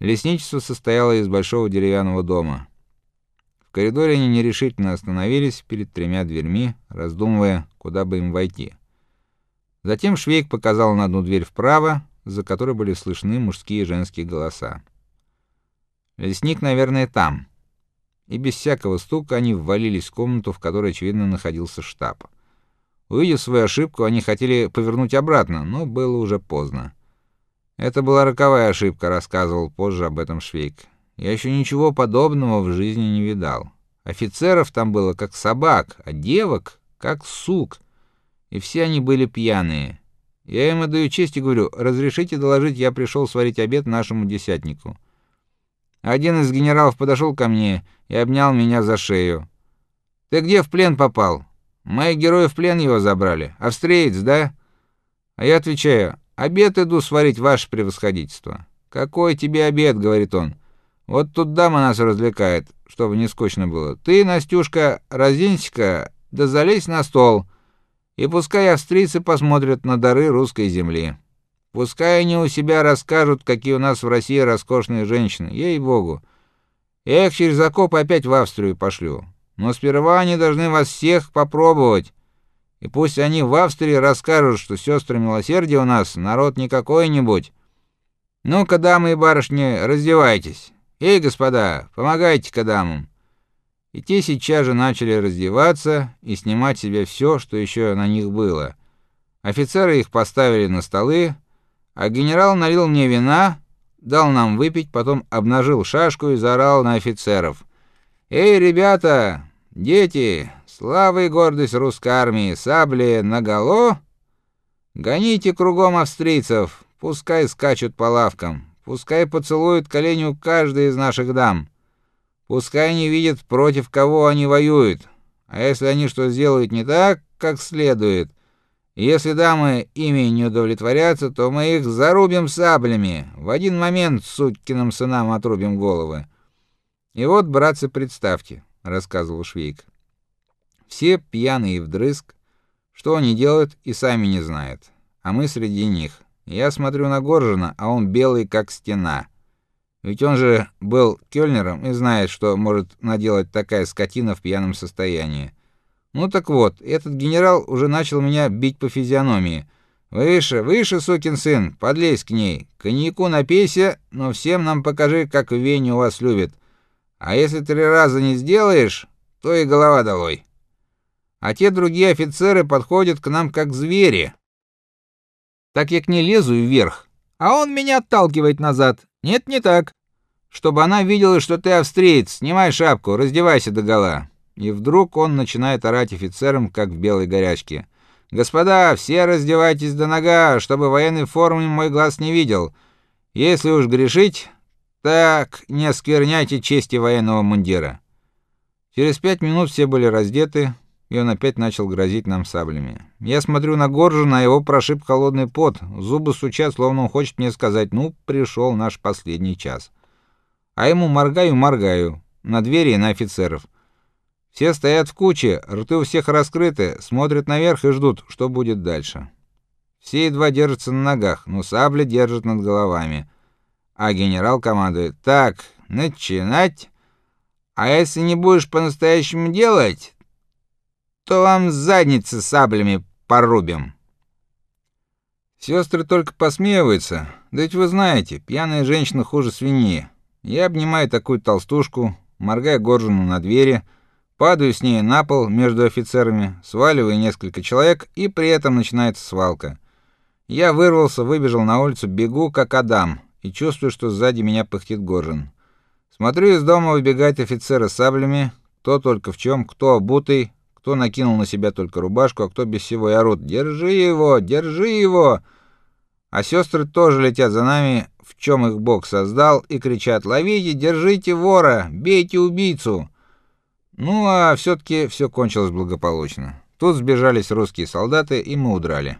Лесничество состояло из большого деревянного дома. В коридоре они нерешительно остановились перед тремя дверьми, раздумывая, куда бы им войти. Затем Швейк показал на одну дверь вправо, за которой были слышны мужские и женские голоса. Лесник, наверное, там. И без всякого стука они ввалились в комнату, в которой очевидно находился штаб. Увидев свою ошибку, они хотели повернуть обратно, но было уже поздно. Это была роковая ошибка, рассказывал позже об этом Швейк. Я еще ничего подобного в жизни не видал. Офицеров там было как собак, а девок как сук. И все они были пьяные. Я им отдаю честь и говорю: "Разрешите доложить, я пришел сварить обед нашему десятнику". Один из генералов подошел ко мне и обнял меня за шею. "Ты где в плен попал?" "Мои герои в плен его забрали. Австриец, да?" А я отвечаю: Обед иду сварить, ваше превосходительство. Какой тебе обед, говорит он. Вот тут дама нас развлекает, чтобы не скучно было. Ты, Настюшка, разденься-ка, да залезь на стол. И пускай австрийцы посмотрят на дары русской земли. Пускай они у себя расскажут, какие у нас в России роскошные женщины. Ей-богу. Я их через окоп опять в Австрию пошлю. Но сперва они должны вас всех попробовать. И пусть они в Австрии расскажут, что сестры милосердия у нас народ не какой-нибудь. Ну-ка, дамы и барышни, раздевайтесь. Эй, господа, помогайте-ка дамам. И те сейчас же начали раздеваться и снимать с себя все, что еще на них было. Офицеры их поставили на столы, а генерал налил мне вина, дал нам выпить, потом обнажил шашку и заорал на офицеров: "Эй, ребята, дети, Слава и гордость русской армии, сабли наголо. Гоните кругом австрийцев, пускай скачут по лавкам, пускай поцелуют колени у каждой из наших дам. Пускай они видят, против кого они воюют. А если они что сделают не так, как следует, если дамы ими не удовлетворятся, то мы их зарубим саблями. В один момент сукиным сынам отрубим головы. И вот, братцы, представьте, рассказывал Швейк. Все пьяные вдрызг, что они делают и сами не знают. А мы среди них. Я смотрю на Горжина, а он белый как стена. Ведь он же был кёльнером и знает, что может наделать такая скотина в пьяном состоянии. Ну так вот, этот генерал уже начал меня бить по физиономии. Выше, выше, сукин сын, подлезь к ней. Коньяку напейся, но всем нам покажи, как в Вене у вас любят. А если три раза не сделаешь, то и голова долой а те другие офицеры подходят к нам как звери. Так я к ней лезу вверх, а он меня отталкивает назад. Нет, не так. Чтобы она видела, что ты австриец, снимай шапку, раздевайся догола. И вдруг он начинает орать офицерам, как в белой горячке. Господа, все раздевайтесь до нога, чтобы военной формы мой глаз не видел. Если уж грешить, так не оскверняйте чести военного мундира. Через пять минут все были раздеты, и он опять начал грозить нам саблями. Я смотрю на Горжина, а его прошиб холодный пот, зубы стучат, словно он хочет мне сказать: "Ну, пришел наш последний час". А ему моргаю, моргаю на двери и на офицеров. Все стоят в куче, рты у всех раскрыты, смотрят наверх и ждут, что будет дальше. Все едва держатся на ногах, но сабли держат над головами. А генерал командует: "Так, начинать. А если не будешь по-настоящему делать, то вам задницы саблями порубим. Сестры только посмеиваются. Да ведь вы знаете, пьяная женщина хуже свиньи. Я обнимаю такую толстушку, моргая Горжину на двери, падаю с ней на пол между офицерами, сваливаю несколько человек, и при этом начинается свалка. Я вырвался, выбежал на улицу, бегу как Адам, и чувствую, что сзади меня пыхтит Горжин. Смотрю, из дома выбегают офицеры с саблями, кто только в чем, кто обутый, кто накинул на себя только рубашку, а кто без всего и орут: "Держи его, держи его!" А сестры тоже летят за нами, в чем их Бог создал, и кричат: "Ловите, держите вора, бейте убийцу!" Ну а все таки все кончилось благополучно. Тут сбежались русские солдаты, и мы удрали.